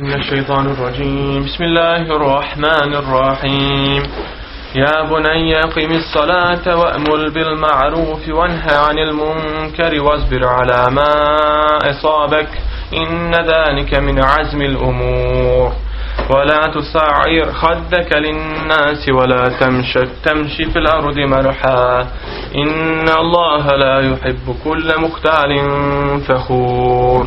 من الشيطان الرجيم. بسم الله الرحمن الرحيم. يا بني قم الصلاة وأمل بالمعروف وانهى عن المنكر واصبر على ما أصابك. إن ذلك من عزم الأمور. ولا تصعر خدك للناس ولا تمش, تمشي في الأرض مرحا. إن الله لا يحب كل مختال فخور.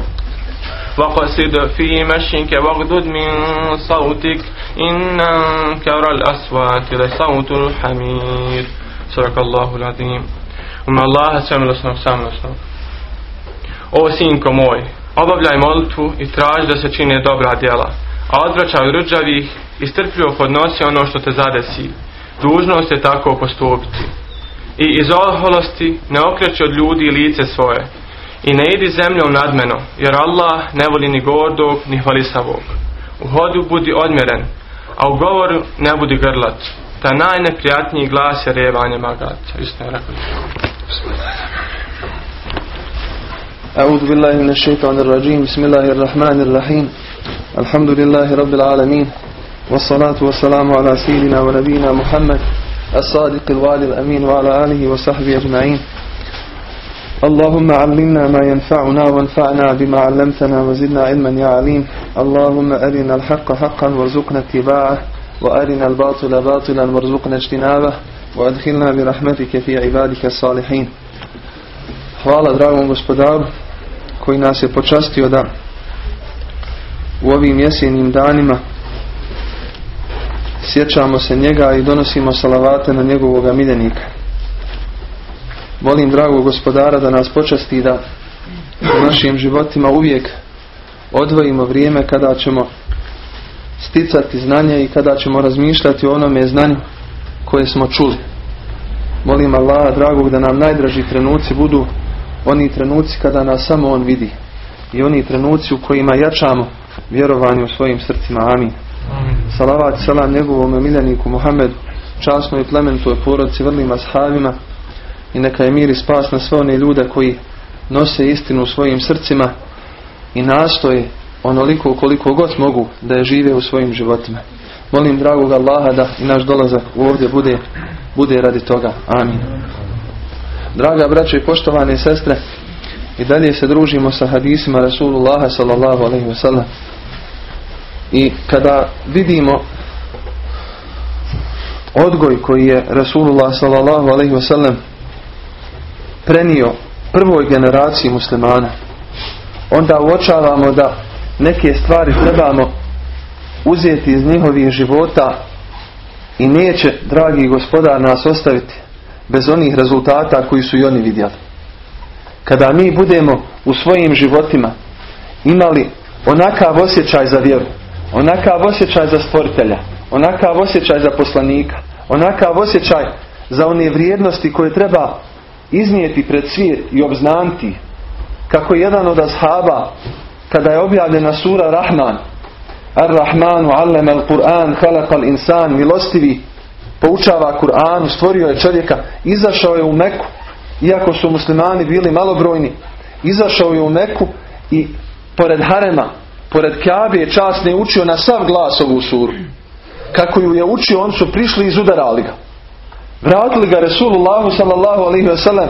وقصد في مشيك واغدد من صوتك إن أنكر الأصوات لصوت الحمير صدق الله العظيم ومن الله samilosnog samilosnog O sinko moj, obavljaj molitvu i traži da se čine dobra djela, a odvraćaj rđavih i strpljivo podnosi ono što te zadesi. Dužnost je tako postupiti. I iz oholosti ne okreći od ljudi lice svoje, i ne idi zemljom nadmeno, jer Allah ne voli ni gordog, ni hvalisavog. U hodu budi odmjeren, a u govoru ne budi grlat. Ta najneprijatniji glas je revanje magaca. Isto je rekao. أعوذ بالله من الشيطان الرجيم بسم الله الرحمن الرحيم الحمد لله رب العالمين والصلاة والسلام على سيدنا ونبينا محمد الصادق الوعد الأمين وعلى آله وصحبه أجمعين اللهم علمنا ما ينفعنا وانفعنا بما علمتنا وزدنا علما يا عليم اللهم أرنا الحق حقا وارزقنا اتباعه وأرنا الباطل باطلا وارزقنا اجتنابه وأدخلنا برحمتك في عبادك الصالحين Hvala dragom gospodaru koji nas je počastio da u ovim jesenjim danima sjećamo se njega i donosimo salavate na njegovog miljenika. Molim dragog gospodara da nas počasti da u našim životima uvijek odvojimo vrijeme kada ćemo sticati znanje i kada ćemo razmišljati o onome znanju koje smo čuli. Molim Allaha dragog da nam najdraži trenuci budu oni trenuci kada nas samo On vidi i oni trenuci u kojima jačamo vjerovanje u svojim srcima. Amin. Salavat salam njegovom miljeniku Muhammedu, časnoj plementoj porodci, vrlima sahabima i neka je mir i spas na sve one ljude koji nose istinu u svojim srcima i nastoje onoliko koliko god mogu da je žive u svojim životima. Molim dragog Allaha da i naš dolazak ovdje bude, bude radi toga. Amin. Draga braćo i poštovane sestre, i dalje se družimo sa hadisima Rasulullaha sallallahu alaihi wasallam. I kada vidimo odgoj koji je Rasulullah sallallahu alaihi wasallam prenio prvoj generaciji muslimana, onda uočavamo da neke stvari trebamo uzeti iz njihovih života i neće, dragi gospodar, nas ostaviti bez onih rezultata koji su i oni vidjeli. Kada mi budemo u svojim životima imali onakav osjećaj za vjeru, onakav osjećaj za stvoritelja, onakav osjećaj za poslanika, onakav osjećaj za one vrijednosti koje treba iznijeti pred svijet i obznanti, kako je jedan od ashaba kada je objavljena sura Rahman Ar-Rahmanu allama al-Qur'an khalaqa al-insan milostivi poučava Kur'anu, stvorio je čovjeka, izašao je u Meku, iako su muslimani bili malobrojni, izašao je u Meku i pored Harema, pored Kabe je časne učio na sav glas ovu suru. Kako ju je učio, on su prišli i izudarali ga. Vratili ga Resulullahu sallallahu alaihi wasallam,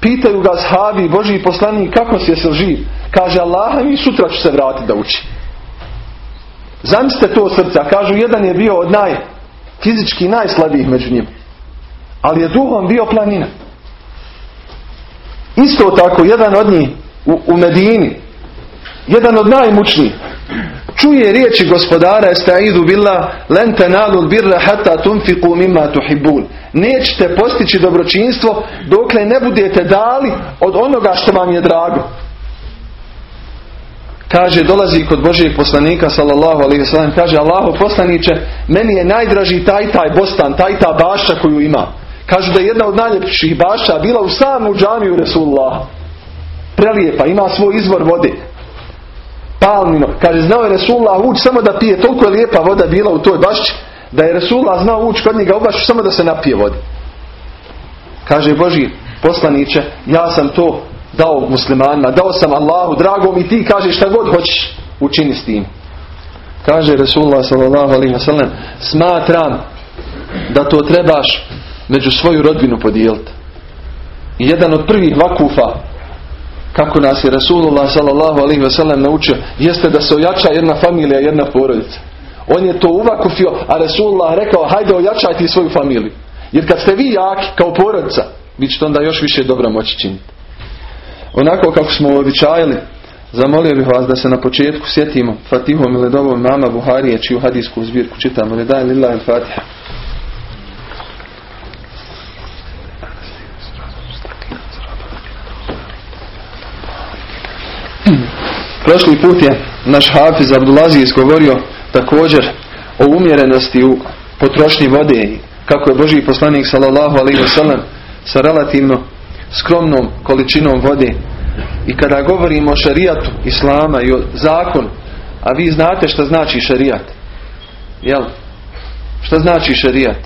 pitaju ga sahabi, Boži poslanik, kako si jesi živ? Kaže Allah, mi sutra ću se vratiti da uči. Zamislite to srce, a kažu jedan je bio od naj fizički najslabijih među njima. Ali je duhom bio planina. Isto tako, jedan od njih u, u Medini, jedan od najmučnijih, čuje riječi gospodara estaidu billah len tenalul birra hatta tunfiku mimma tuhibbun. Nećete postići dobročinstvo dokle ne budete dali od onoga što vam je drago. Kaže, dolazi kod Božijeg poslanika, sallallahu alaihi sallam, kaže, Allahu poslaniće, meni je najdraži taj taj bostan, taj ta bašća koju ima. Kažu da je jedna od najljepših bašća bila u samu džamiju Resulullah. Prelijepa, ima svoj izvor vode. Palmino. Kaže, znao je Resulullah ući samo da pije, toliko je lijepa voda bila u toj bašći, da je Resulullah znao ući kod njega u bašću samo da se napije vode. Kaže, Boži poslaniće, ja sam to dao muslimanima, dao sam Allahu, drago mi ti kažeš šta god hoćeš učini s tim. Kaže Resulullah wasallam smatram da to trebaš među svoju rodbinu podijeliti. I jedan od prvih vakufa kako nas je Resulullah sallallahu alaihi wasallam naučio jeste da se ojača jedna familija, jedna porodica. On je to uvakufio, a Resulullah rekao hajde ojačajte svoju familiju. Jer kad ste vi jaki kao porodica, vi ćete onda još više dobra moći činiti. Onako kako smo običajili, zamolio bih vas da se na početku sjetimo Fatihom ili dovom mama Buharije, čiju hadijsku zbirku čitamo. Ne daj lillahi fatiha. Prošli put je naš Hafiz Abdulaziz govorio također o umjerenosti u potrošnji vode i kako je Boži poslanik sallallahu alaihi wasallam sa relativno skromnom količinom vode. I kada govorimo o šarijatu islama i o zakon a vi znate što znači šarijat jel? Što znači šarijat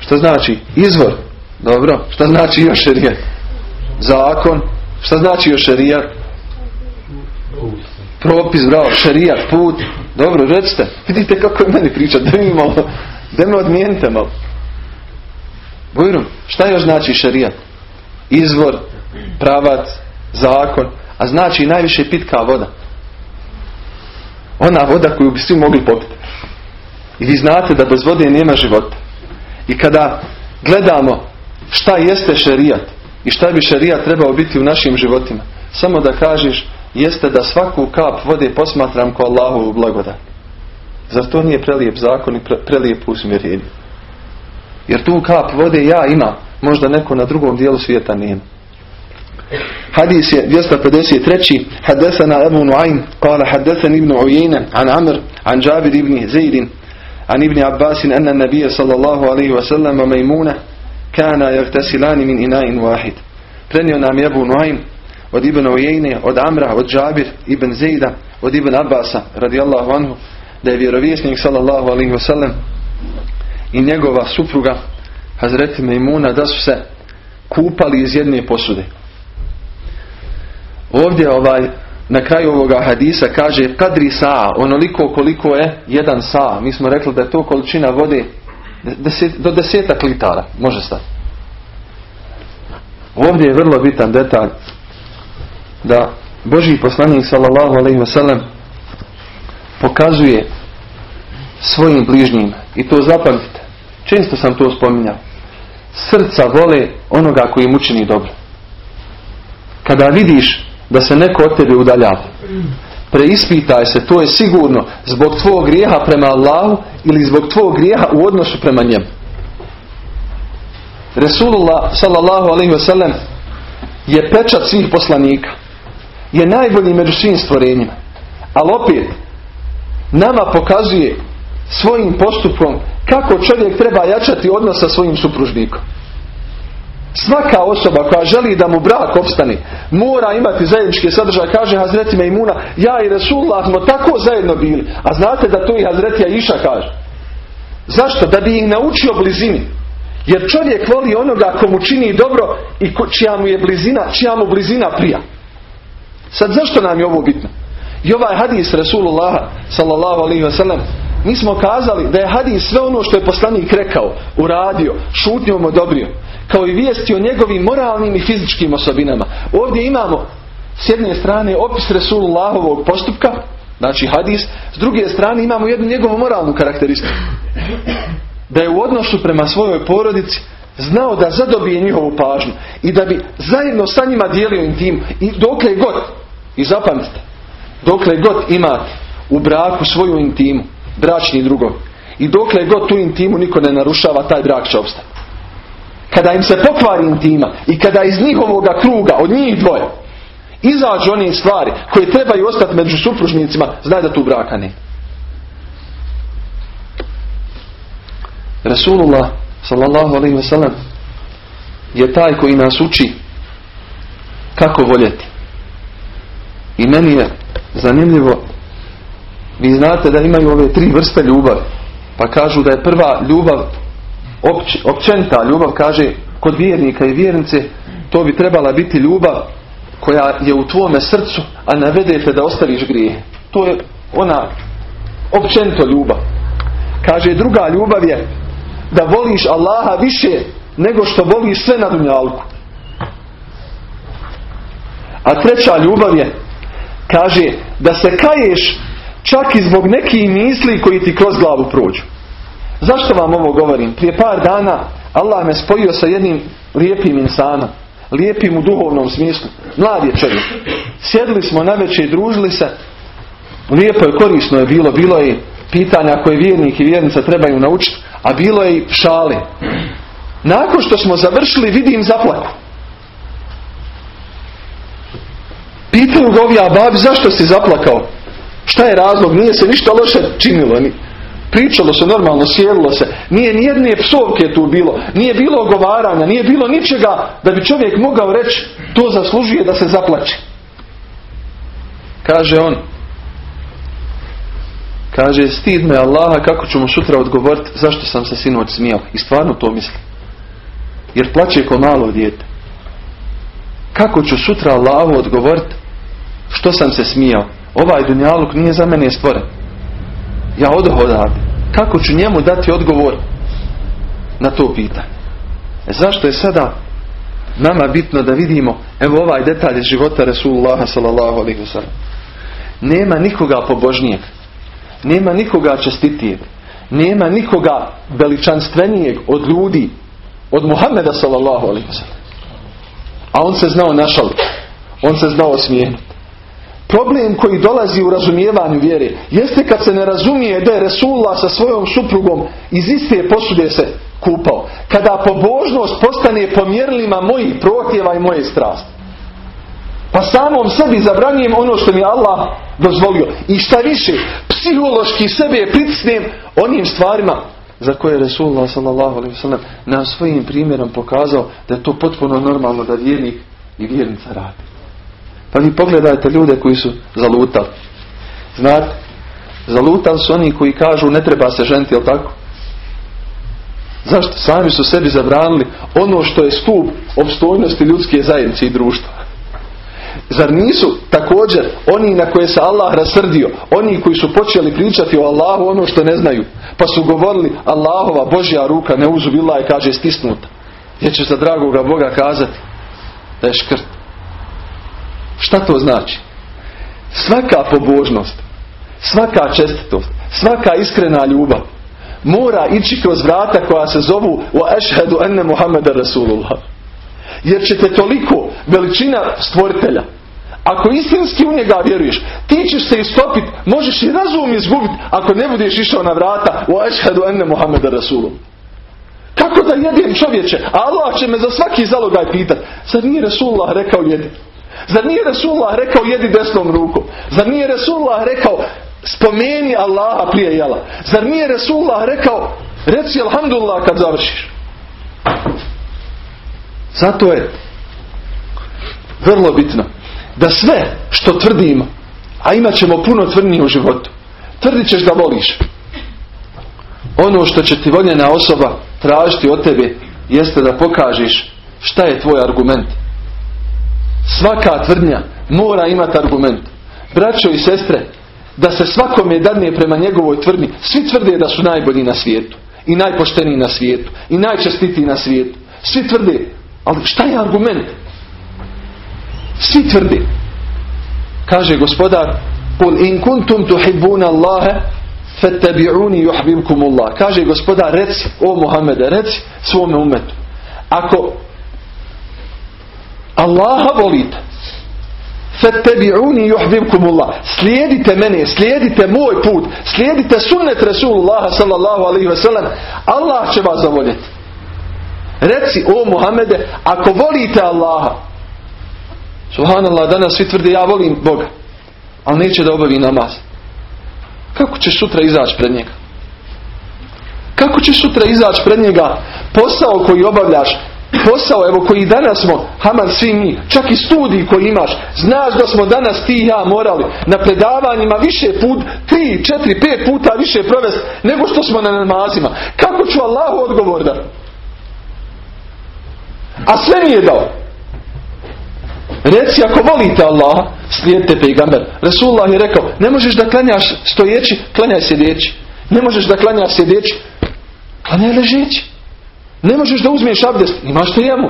što znači izvor? Dobro. Što znači još šarijat zakon Šta znači još šarijat? Propis, bravo, šarijat, put. Dobro, recite. Vidite kako je meni priča. Da mi malo, da me odmijenite malo. Bujrum, šta još znači šarijat? Izvor, pravac, zakon, a znači najviše pitka voda. Ona voda koju bi svi mogli popiti. I vi znate da bez vode nema života. I kada gledamo šta jeste šarijat, i šta bi šarija trebao biti u našim životima? Samo da kažeš jeste da svaku kap vode posmatram kao Allahovu blagodat. Zar to nije prelijep zakon i prelijep usmjerenje? Jer tu kap vode ja imam, možda neko na drugom dijelu svijeta nema. Je 253. Hadesana Ebu Nuaym, kala hadesan ibn Ujene, an Amr, an Jabir ibn Zaydin, an ibn Abbasin, anna nabija sallallahu alaihi wa sallam, majmuna, kana jagtasilani min inain wahid. Prenio nam je Abu Nuaym od Ibn Ujejne, od Amra, od Džabir, Ibn Zejda, od Ibn Abbasa, radijallahu anhu, da je vjerovjesnik sallallahu alaihi wasallam i njegova supruga, Hazreti Mejmuna, da su se kupali iz jedne posude. Ovdje ovaj na kraju ovoga hadisa kaže kadri sa, onoliko koliko je jedan sa. Mi smo rekli da je to količina vode do desetak litara može stati. Ovdje je vrlo bitan detalj da Boži poslanik sallallahu alaihi wasallam pokazuje svojim bližnjim i to zapamtite. Često sam to spominjao. Srca vole onoga koji mu učini dobro. Kada vidiš da se neko od tebe udaljava, preispitaj se, to je sigurno zbog tvog grijeha prema Allahu ili zbog tvog grijeha u odnosu prema njemu. Resulullah sallallahu alaihi wasallam je pečat svih poslanika. Je najbolji među svim stvorenjima. Ali opet nama pokazuje svojim postupkom kako čovjek treba jačati odnos sa svojim supružnikom. Svaka osoba koja želi da mu brak opstane mora imati zajednički sadržaj. Kaže Hazreti Mejmuna, ja i Resulullah smo tako zajedno bili. A znate da to i Hazretija Iša kaže. Zašto? Da bi ih naučio blizini. Jer čovjek voli onoga komu čini dobro i čija mu je blizina, čija mu blizina prija. Sad zašto nam je ovo bitno? I ovaj hadis Rasulullah sallallahu alaihi wa sallam mi smo kazali da je hadis sve ono što je poslanik rekao, uradio, šutnjom odobrio, kao i vijesti o njegovim moralnim i fizičkim osobinama. Ovdje imamo s jedne strane opis Resulullahovog postupka, znači hadis, s druge strane imamo jednu njegovu moralnu karakteristiku. Da je u odnosu prema svojoj porodici znao da zadobije njihovu pažnju i da bi zajedno sa njima dijelio intim i dokle god, i zapamtite, dokle god imate u braku svoju intimu, bračni drugog. I dokle god tu intimu niko ne narušava, taj brak će obstati. Kada im se pokvari intima i kada iz njihovoga kruga, od njih dvoje, izađu one stvari koje trebaju ostati među supružnicima, znaj da tu braka ne. Rasulullah sallallahu alaihi ve sellem je taj koji nas uči kako voljeti. I meni je zanimljivo vi znate da imaju ove tri vrste ljubavi. Pa kažu da je prva ljubav općenta ljubav kaže kod vjernika i vjernice to bi trebala biti ljubav koja je u tvome srcu, a navedete da ostaviš grije. To je ona općenito ljubav. Kaže druga ljubav je da voliš Allaha više nego što voliš sve na dunjalku. A treća ljubav je kaže da se kaješ čak i zbog nekih misli koji ti kroz glavu prođu. Zašto vam ovo govorim? Prije par dana Allah me spojio sa jednim lijepim insanom. Lijepim u duhovnom smislu. Mlad je čovjek. Sjedili smo na večer i družili se. Lijepo je, korisno je bilo. Bilo je pitanja koje vjernik i vjernica trebaju naučiti. A bilo je i šale. Nakon što smo završili vidim zaplaku. Pitaju ga ovi ababi zašto si zaplakao? Šta je razlog? Nije se ništa loše činilo. Pričalo se normalno, sjedilo se. Nije nijedne psovke tu bilo. Nije bilo ogovaranja. Nije bilo ničega da bi čovjek mogao reći to zaslužuje da se zaplače. Kaže on. Kaže stid me Allaha kako ću mu sutra odgovoriti zašto sam se sinoć smijao. I stvarno to misli. Jer plaće ko malo dijete. Kako ću sutra Allahu odgovoriti što sam se smijao? Ovaj dunjaluk nije za mene stvoren. Ja odoh odavde. Kako ću njemu dati odgovor na to pitanje? E zašto je sada nama bitno da vidimo evo ovaj detalj života Resulullaha sallallahu alaihi wasallam. Nema nikoga pobožnijeg. Nema nikoga čestitijeg. Nema nikoga veličanstvenijeg od ljudi od Muhammeda sallallahu alaihi wasallam. A on se znao našaliti. On se znao smijenuti. Problem koji dolazi u razumijevanju vjere jeste kad se ne razumije da je Resulullah sa svojom suprugom iz iste posude se kupao. Kada pobožnost postane po mjerilima mojih protjeva i moje strasti. Pa samom sebi zabranjujem ono što mi Allah dozvolio. I šta više, psihološki sebe pritisnem onim stvarima za koje je Resulullah s.a.v. nam svojim primjerom pokazao da je to potpuno normalno da vjernik i vjernica radi. Pa vi pogledajte ljude koji su zalutali. Znate, zalutali su oni koji kažu ne treba se ženiti, jel tako? Zašto? Sami su sebi zabranili ono što je stup opstojnosti ljudske zajednice i društva. Zar nisu također oni na koje se Allah rasrdio, oni koji su počeli pričati o Allahu ono što ne znaju, pa su govorili Allahova Božja ruka ne uzubila je kaže stisnuta. Jer će za dragoga Boga kazati da je škrt. Šta to znači? Svaka pobožnost, svaka čestitost, svaka iskrena ljubav mora ići kroz vrata koja se zovu wa ashhadu anna Muhammeda Rasulullah. Jer ćete toliko veličina stvoritelja ako istinski u njega vjeruješ, ti ćeš se istopit, možeš i razum izgubiti ako ne budeš išao na vrata u ašhadu enne Muhammeda Rasulom. Kako da jedem čovječe? Allah će me za svaki zalogaj pitat. Zar nije Rasulullah rekao jedi? Zar nije Rasulullah rekao jedi desnom rukom? Zar nije Rasulullah rekao spomeni Allaha prije jela? Zar nije Rasulullah rekao reci alhamdulillah kad završiš? Zato je vrlo bitno da sve što tvrdimo, a imat ćemo puno tvrdnije u životu, tvrdit ćeš da voliš. Ono što će ti voljena osoba tražiti od tebe jeste da pokažeš šta je tvoj argument. Svaka tvrdnja mora imati argument. Braćo i sestre, da se svakome dadne prema njegovoj tvrdnji, svi tvrde da su najbolji na svijetu. I najpošteniji na svijetu. I najčestitiji na svijetu. Svi tvrde. Ali šta je argument? Svi tvrdi. Kaže gospodar, Kul in kuntum tuhibbuna Allahe, fattabi'uni yuhibbukum Allah. Kaže gospodar, reci, o Muhammede, reci svome umetu. Ako Allaha volite, fattabi'uni yuhibbukum Allah. Slijedite mene, slijedite moj put, slijedite sunnet Rasulullah sallallahu alaihi wasallam, Allah će vas zavoljeti. Reci, o Muhammede, ako volite Allaha, Subhanallah, danas svi tvrde ja volim Boga. Ali neće da obavi namaz. Kako ćeš sutra izaći pred njega? Kako ćeš sutra izaći pred njega? Posao koji obavljaš, posao evo koji danas smo, haman svi mi, čak i studij koji imaš, znaš da smo danas ti i ja morali na predavanjima više put, tri, četiri, pet puta više provesti nego što smo na namazima. Kako ću Allahu odgovor da? A sve mi je dao. Reci ako volite Allaha, slijedite pejgamber. Resulullah je rekao, ne možeš da klanjaš stojeći, klanjaj sjedeći. Ne možeš da klanjaš sjedeći, klanjaj ležeći. Ne možeš da uzmiješ abdest, imaš to jemu.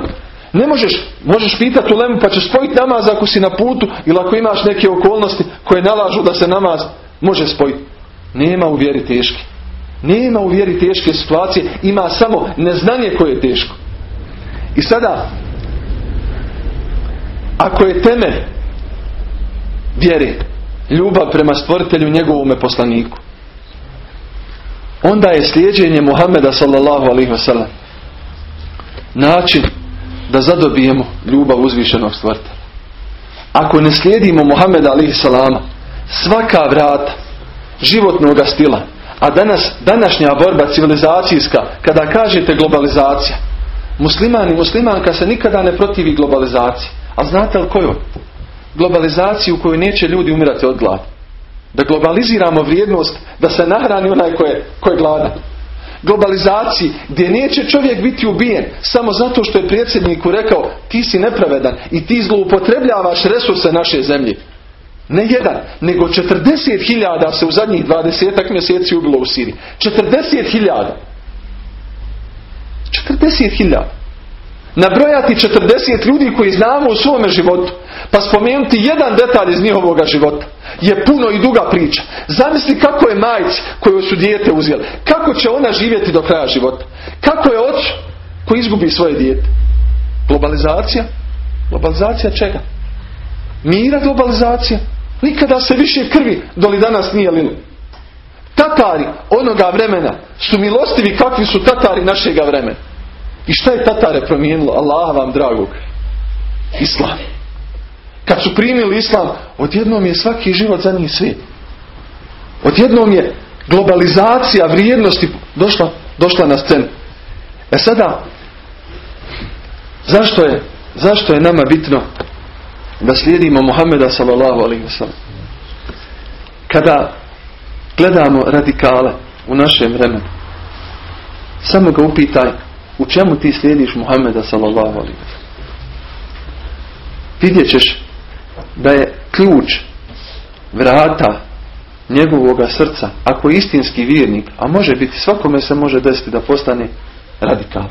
Ne možeš, možeš pitati u lemu pa ćeš spojiti namaz ako si na putu ili ako imaš neke okolnosti koje nalažu da se namaz može spojiti. Nema u vjeri teške. Nema u vjeri teške situacije, ima samo neznanje koje je teško. I sada, ako je temelj vjeri, ljubav prema stvoritelju njegovome poslaniku, onda je slijeđenje Muhammeda sallallahu alaihi wasallam način da zadobijemo ljubav uzvišenog stvrta. Ako ne slijedimo Muhammeda alaihi salama, svaka vrata životnog stila, a danas, današnja borba civilizacijska, kada kažete globalizacija, musliman i muslimanka se nikada ne protivi globalizaciji. A znate li koju? Globalizaciju u kojoj neće ljudi umirati od glada. Da globaliziramo vrijednost, da se nahrani onaj ko je, ko je gladan globalizaciji gdje neće čovjek biti ubijen samo zato što je predsjedniku rekao ti si nepravedan i ti zloupotrebljavaš resurse naše zemlje. Ne jedan, nego 40.000 se u zadnjih 20 mjeseci ubilo u Siriji. 40.000. 40.000. Nabrojati 40 ljudi koji znamo u svome životu, pa spomenuti jedan detalj iz njihovoga života je puno i duga priča. Zamisli kako je majci koju su dijete uzeli. Kako će ona živjeti do kraja života. Kako je oč koji izgubi svoje dijete. Globalizacija? Globalizacija čega? Mira globalizacija? Nikada se više krvi doli danas nije lilo. Tatari onoga vremena su milostivi kakvi su Tatari našega vremena. I šta je Tatare promijenilo? Allah vam dragog. Islam. Kad su primili islam, odjednom je svaki život za njih svijet. Odjednom je globalizacija vrijednosti došla, došla na scenu. E sada, zašto je, zašto je nama bitno da slijedimo Muhammeda sallallahu alaihi? Kada gledamo radikale u našem vremenu, samo ga upitaj u čemu ti slijediš Muhammeda sallallahu alaihi. Vidjet ćeš da je ključ vrata njegovoga srca, ako je istinski vjernik, a može biti, svakome se može desiti da postane radikal.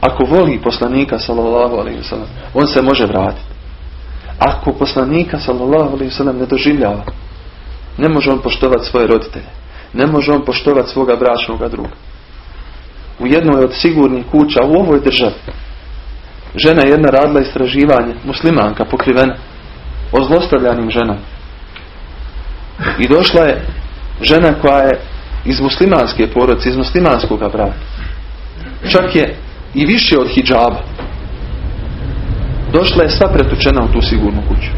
Ako voli poslanika sallallahu alaihi wasallam, on se može vratiti. Ako poslanika sallallahu alaihi wasallam ne doživljava, ne može on poštovati svoje roditelje. Ne može on poštovati svoga bračnog druga. U jednoj od sigurnih kuća u ovoj državi žena je jedna radila istraživanje, muslimanka pokrivena o zlostavljanim ženama. I došla je žena koja je iz muslimanske porodice, iz muslimanskog braka. Čak je i više od hijjaba. Došla je sva pretučena u tu sigurnu kuću.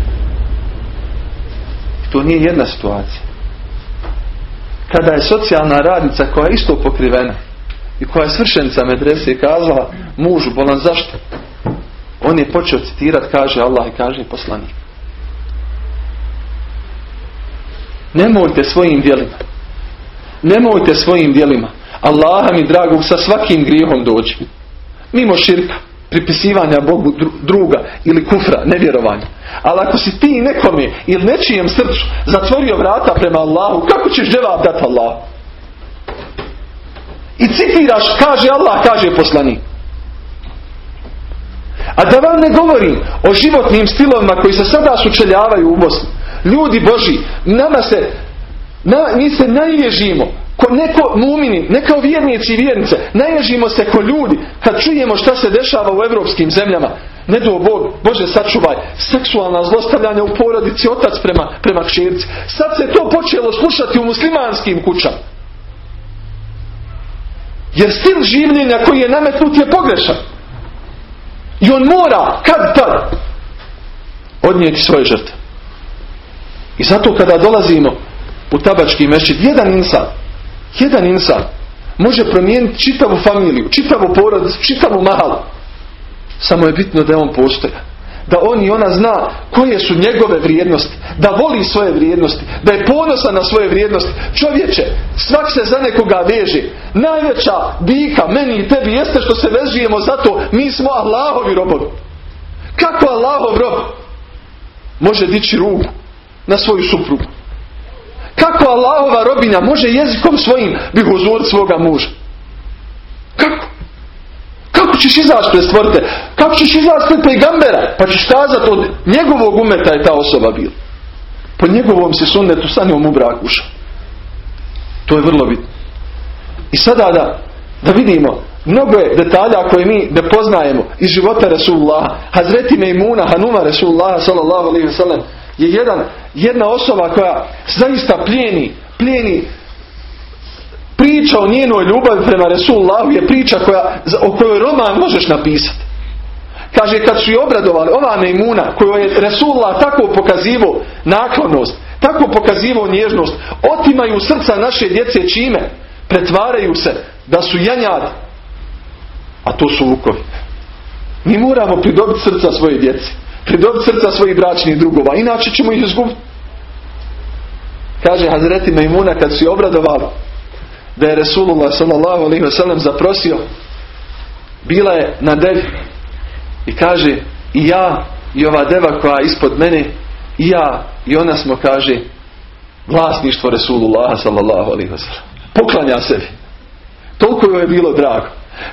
To nije jedna situacija. Kada je socijalna radnica koja je isto pokrivena i koja je svršenica medrese kazala mužu bolan zašto? On je počeo citirati, kaže Allah i kaže poslanik. Nemojte svojim djelima. Nemojte svojim djelima. Allaha mi dragog sa svakim grijehom doći. Mimo širka, pripisivanja Bogu druga ili kufra, nevjerovanja. Ali ako si ti nekome ili nečijem srcu zatvorio vrata prema Allahu, kako ćeš dževab dati Allahu? I citiraš, kaže Allah, kaže poslanik. A da vam ne govorim o životnim stilovima koji se sada sučeljavaju u Bosni. Ljudi Boži, nama se, na, mi se najježimo, ko, neko mumini, ne kao vjernici i vjernice, najježimo se ko ljudi kad čujemo šta se dešava u evropskim zemljama. Ne do Bog, Bože sačuvaj, seksualna zlostavljanja u porodici, otac prema, prema kćerci. Sad se to počelo slušati u muslimanskim kućama. Jer stil življenja koji je nametnut je pogrešan. I on mora, kad tad, odnijeti svoje žrtve. I zato kada dolazimo u tabački mešćid, jedan insan, jedan insan može promijeniti čitavu familiju, čitavu porodicu, čitavu mahalu. Samo je bitno da je on postoja. Da on i ona zna koje su njegove vrijednosti. Da voli svoje vrijednosti. Da je ponosan na svoje vrijednosti. Čovječe, svak se za nekoga veže. Najveća bika meni i tebi jeste što se vežujemo zato mi smo Allahovi robovi. Kako Allahov rob može dići ruku na svoju suprugu? Kako Allahova robinja može jezikom svojim bihuzuriti svoga muža? Kako? Kako ćeš izaći pred stvorite? Kako ćeš izaći pred pejgambera? Pa ćeš kazati od njegovog umeta je ta osoba bila. Po njegovom se sunnetu sa njom u brak ušao. To je vrlo bitno. I sada da, da vidimo mnogo je detalja koje mi ne poznajemo iz života Resulullaha. Hazreti Mejmuna, Hanuma Resulullaha sallallahu alaihi je jedan, jedna osoba koja zaista plijeni, plijeni priča o njenoj ljubavi prema Resulullahu je priča koja, o kojoj roman možeš napisati. Kaže, kad su i obradovali, ova Mejmuna koju je Resulullah tako pokazivo naklonost, tako pokazivo nježnost, otimaju srca naše djece čime? Pretvaraju se da su janjadi, a to su lukovi. Mi moramo pridobiti srca svoje djece, pridobiti srca svojih bračnih drugova, inače ćemo ih izgubiti. Kaže Hazreti Mejmuna kad su i obradovali da je Resulullah sallallahu alaihi wasallam zaprosio. Bila je na devi i kaže i ja i ova deva koja je ispod mene i ja i ona smo kaže vlasništvo Resulullah sallallahu alaihi wasallam poklanja sebi. Toliko joj je bilo drago.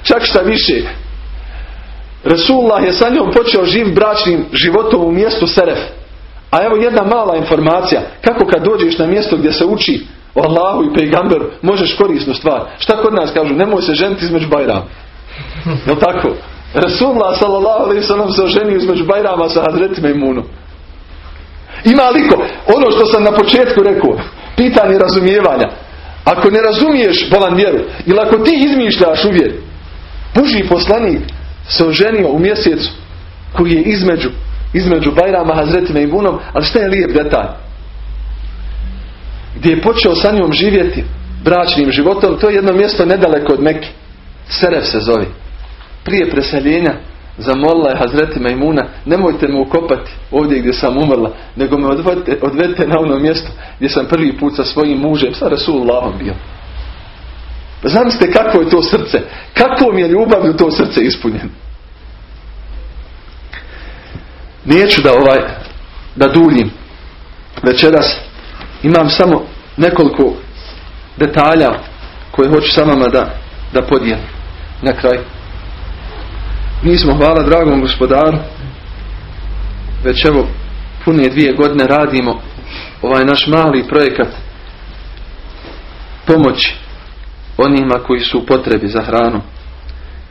Čak šta više Resulullah je sa njom počeo živ bračnim životom u mjestu Seref. A evo jedna mala informacija. Kako kad dođeš na mjesto gdje se uči Allahu i pejgamberu možeš korisnu stvar. Šta kod nas kažu? Nemoj se ženiti između Bajrama. Jel tako? Rasulullah sallallahu alaihi sallam se oženio između Bajrama sa Hazretima Imunom. Ima liko? Ono što sam na početku rekao. Pitanje razumijevanja. Ako ne razumiješ bolan vjeru ili ako ti izmišljaš uvjer Boži poslanik se oženio u mjesecu koji je između između Bajrama Hazretima Imunom ali šta je lijep detalj? Gdje je počeo sa njom živjeti bračnim životom, to je jedno mjesto nedaleko od Mekke. Seref se zove. Prije preseljenja zamolila je Hazreti Majmuna, nemojte me ukopati ovdje gdje sam umrla, nego me odvedite, odvedite na ono mjesto gdje sam prvi put sa svojim mužem, sa Rasulullahom bio. Zamislite kako je to srce, kakvom je ljubav u to srce ispunjeno. Neću da ovaj, da duljim večeras imam samo nekoliko detalja koje hoću sa vama da, da podijelim na kraj. Mi smo, hvala dragom gospodaru, već evo pune dvije godine radimo ovaj naš mali projekat pomoći onima koji su u potrebi za hranu.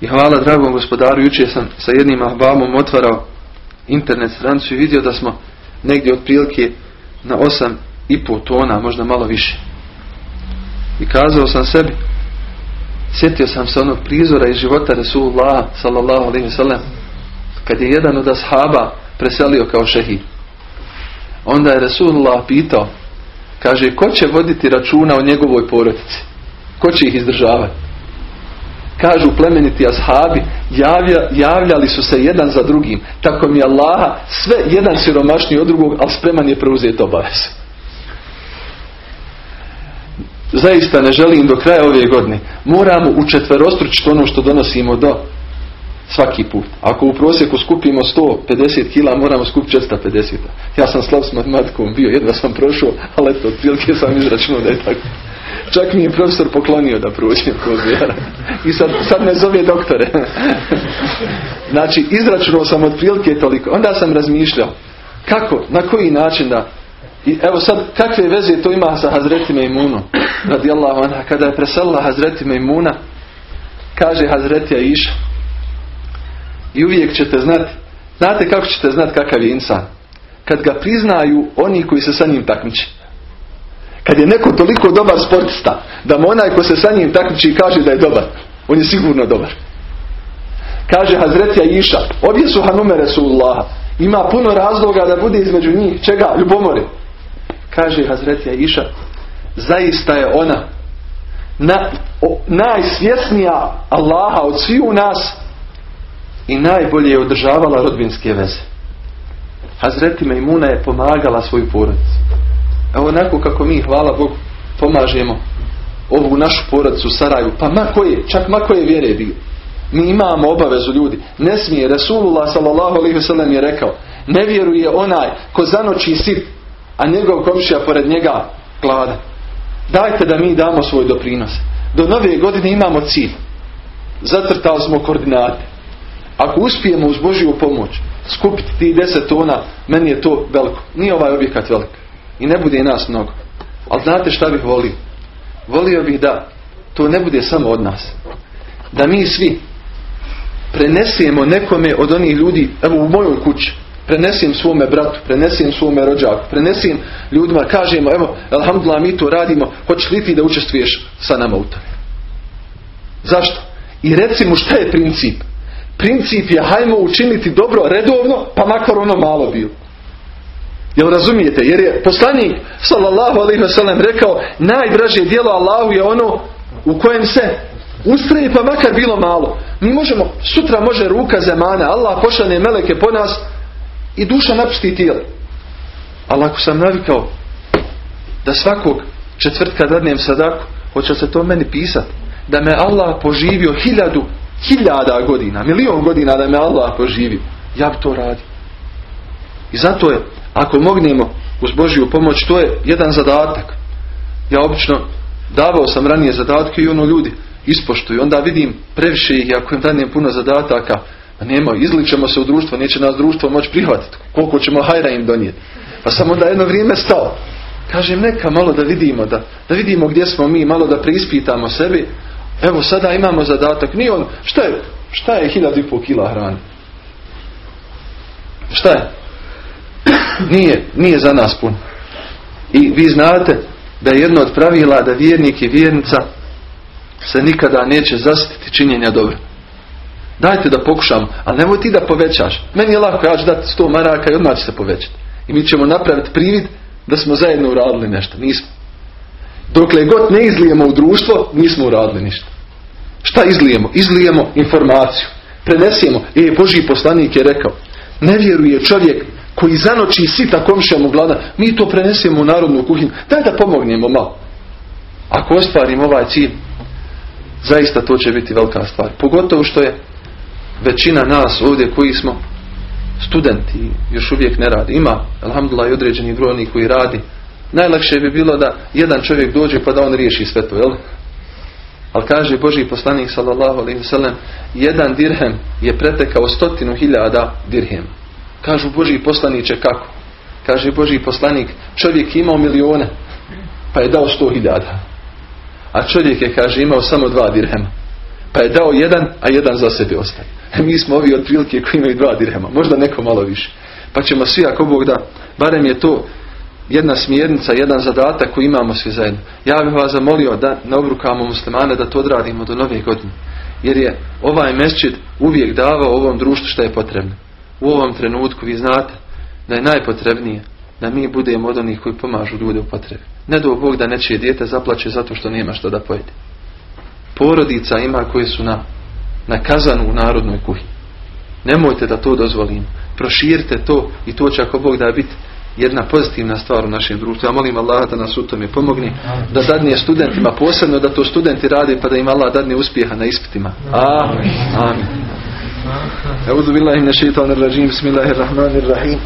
I hvala dragom gospodaru, jučer sam sa jednim ahbamom otvarao internet stranicu i vidio da smo negdje otprilike na osam i pol tona, možda malo više. I kazao sam sebi, sjetio sam se onog prizora iz života Resulullah sallallahu alaihi sallam, kad je jedan od ashaba preselio kao šehid. Onda je Resulullah pitao, kaže, ko će voditi računa o njegovoj porodici? Ko će ih izdržavati? Kažu plemeniti ashabi, javlja, javljali su se jedan za drugim. Tako mi Allaha, sve jedan siromašniji od drugog, ali spreman je preuzeti obavezu zaista ne želim do kraja ove godine. Moramo u četverostručiti ono što donosimo do svaki put. Ako u prosjeku skupimo 150 kila, moramo skupiti 450. Ja sam slav s matematikom bio, jedva sam prošao, ali eto, otprilike sam izračunao da je tako. Čak mi je profesor poklonio da prođem kod I sad, sad me zove doktore. znači, izračunao sam otprilike toliko. Onda sam razmišljao, kako, na koji način da i evo sad, kakve veze to ima sa Hazretima Imunom? Radi Allah, kada je preselila Hazretima Imuna, kaže Hazretija Iša, i uvijek ćete znati, znate kako ćete znati kakav je insan? Kad ga priznaju oni koji se sa njim takmiče. Kad je neko toliko dobar sportista, da mu onaj ko se sa njim takmiči kaže da je dobar, on je sigurno dobar. Kaže Hazretija Iša, ovdje su Hanume Resulullah, ima puno razloga da bude između njih, čega? Ljubomore kaže Hazretija Iša, zaista je ona na, o, najsvjesnija Allaha od u nas i najbolje je održavala rodbinske veze. Hazreti Mejmuna je pomagala svoju porodicu. Evo onako kako mi, hvala Bogu, pomažemo ovu našu porodicu u Saraju, pa ma koje, čak ma koje vjere bio. Mi imamo obavezu ljudi. Ne smije. Resulullah wasallam je rekao ne vjeruje onaj ko zanoći sit, a njegov komšija pored njega gladan. Dajte da mi damo svoj doprinos. Do nove godine imamo cilj. Zatrtali smo koordinate. Ako uspijemo uz Božju pomoć skupiti ti deset tona, meni je to veliko. Nije ovaj objekat velik. I ne bude nas mnogo. Ali znate šta bih volio? Volio bih da to ne bude samo od nas. Da mi svi prenesemo nekome od onih ljudi, evo u mojoj kući, prenesim svome bratu, prenesim svome rođaku, prenesim ljudima, kažemo, evo, alhamdulillah, mi to radimo, hoćeš li ti da učestvuješ sa nama u tome? Zašto? I recimo šta je princip? Princip je hajmo učiniti dobro redovno, pa makar ono malo bilo. Jel razumijete? Jer je poslanik sallallahu alaihi wasallam rekao najdraže dijelo Allahu je ono u kojem se ustraje pa makar bilo malo. Mi možemo, sutra može ruka zemana, Allah pošane meleke po nas i duša napusti tijelo. Ali ako sam navikao da svakog četvrtka dadnem sadaku, hoće se to meni pisati? Da me Allah poživio hiljadu, hiljada godina, milion godina da me Allah poživio. Ja bi to radio. I zato je, ako mognemo uz Božju pomoć, to je jedan zadatak. Ja obično davao sam ranije zadatke i ono ljudi ispoštuju. Onda vidim previše ih, ako im danem puno zadataka, nema, izličemo se u društvo, neće nas društvo moći prihvatiti. Koliko ćemo hajra im donijeti. Pa sam onda jedno vrijeme stao. Kažem, neka malo da vidimo, da, da vidimo gdje smo mi, malo da preispitamo sebi. Evo sada imamo zadatak. Nije on, šta je, šta je hiljadu i pol kila hrane? Šta je? Nije, nije za nas puno. I vi znate da je jedno od pravila da vjernik i vjernica se nikada neće zasititi činjenja dobra. Dajte da pokušamo, ali nemoj ti da povećaš. Meni je lako, ja ću dati sto maraka i odmah će se povećati. I mi ćemo napraviti privid da smo zajedno uradili nešto. Nismo. Dokle god ne izlijemo u društvo, nismo uradili ništa. Šta izlijemo? Izlijemo informaciju. Prenesemo. E, Boži poslanik je rekao, ne vjeruje čovjek koji zanoći sita komšija mu glada, mi to prenesemo u narodnu kuhinju. Daj da pomognemo malo. Ako ostvarimo ovaj cilj, zaista to će biti velika stvar. Pogotovo što je većina nas ovdje koji smo studenti još uvijek ne radi. Ima, alhamdulillah, i određeni broj onih koji radi. Najlakše bi bilo da jedan čovjek dođe pa da on riješi sve to, jel? Ali kaže Boži poslanik sallallahu alaihi wasallam jedan dirhem je pretekao stotinu hiljada dirhem. Kažu Boži poslaniće kako? Kaže Boži poslanik čovjek imao milijone pa je dao sto hiljada. A čovjek je kaže imao samo dva dirhema. Pa je dao jedan, a jedan za sebe ostaje. Mi smo ovi otprilike koji imaju dva dirhema. Možda neko malo više. Pa ćemo svi ako Bog da, barem je to jedna smjernica, jedan zadatak koji imamo svi zajedno. Ja bih vas zamolio da ne obrukamo muslimane da to odradimo do nove godine. Jer je ovaj mesčid uvijek davao ovom društvu što je potrebno. U ovom trenutku vi znate da je najpotrebnije da mi budemo od onih koji pomažu ljude u potrebi. Ne do Bog da nečije dijete zaplaće zato što nema što da pojede. Porodica ima koje su na, na kazanu u narodnoj kuhinji. Nemojte da to dozvolimo. Proširite to i to će ako Bog da biti jedna pozitivna stvar u našem društvu. Ja molim Allah da nas u tome pomogne, da dadne studentima posebno, da to studenti rade pa da im Allah dadne uspjeha na ispitima. Amin. Amin. Euzu billahi minash shaitanir rajim. Bismillahir rahim.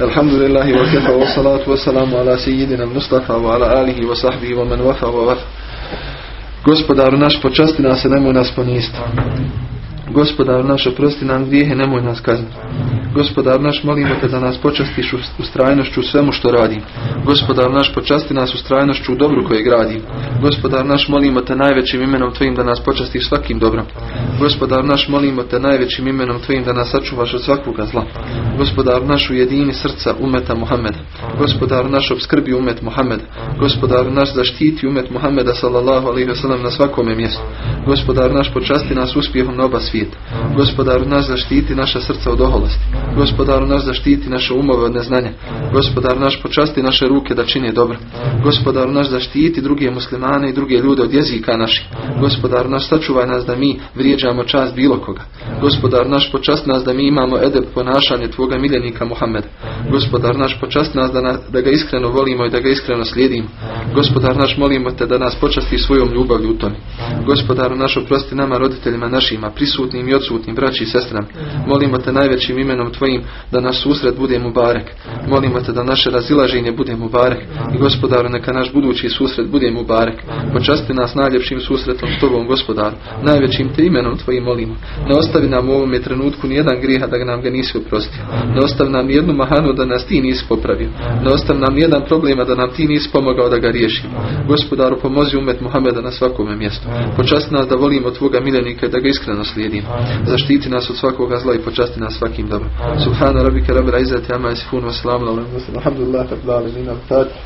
Alhamdulillahi wa wa salatu wa salamu ala sayyidina Mustafa wa ala alihi wa sahbihi wa Gospodaru naš počasti nas i nemoj nas ponijesti. Gospodar naš oprosti nam grijehe, nemoj nas kazniti. Gospodar naš molimo te da nas počastiš u strajnošću u svemu što radim. Gospodar naš počasti nas u strajnošću u dobru koje gradim. Gospodar naš molimo te najvećim imenom tvojim da nas počastiš svakim dobrom. Gospodar naš molimo te najvećim imenom tvojim da nas sačuvaš od svakoga zla. Gospodar naš ujedini srca umeta Muhammeda. Gospodar naš obskrbi umet Muhammeda. Gospodar naš zaštiti umet Muhammeda sallallahu alaihi na svakome mjestu. Gospodar naš počasti nas uspjehom na oba svijeta. Gospodaru naš zaštiti naša srca od oholosti. Gospodaru naš zaštiti naše umove od neznanja. Gospodaru naš počasti naše ruke da čine dobro. Gospodaru naš zaštiti druge muslimane i druge ljude od jezika naših. Gospodaru naš sačuvaj nas da mi vrijeđamo čast bilo koga. Gospodar naš počast nas da mi imamo edep ponašanje Tvoga miljenika Muhammeda. Gospodar naš počast nas da, da ga iskreno volimo i da ga iskreno slijedimo. Gospodar naš molimo te da nas počasti svojom ljubavlju u tome. Gospodaru naš oprosti nama roditeljima našima, prisutnim i odsutnim, braći i sestrama. Molimo te najvećim imenom Tvojim da nas susret bude barek. Molimo te da naše razilaženje bude barek. I gospodaru neka naš budući susret bude barek. Počasti nas najljepšim susretom s Tobom gospodaru. Najvećim te imenom Tvojim molimo. Ne ostavi nam u ovome trenutku ni jedan grijeha da ga nam ga nisi oprostio. Ne ostavi nam jednu mahanu da nas ti nisi popravio. Ne ostavi nam jedan problema da nam ti nisi pomogao da ga riješimo. Gospodaru pomozi umet Muhameda na svakome mjestu. Počasti nas da volimo Tvoga miljenika i da ga iskreno muhsinin. Zaštiti nas od svakoga zla i počasti nas svakim dobro. Subhana rabbika rabbil izzati amma yasifun wa salamun ala mursalin. Alhamdulillah rabbil alamin. Al-Fatiha.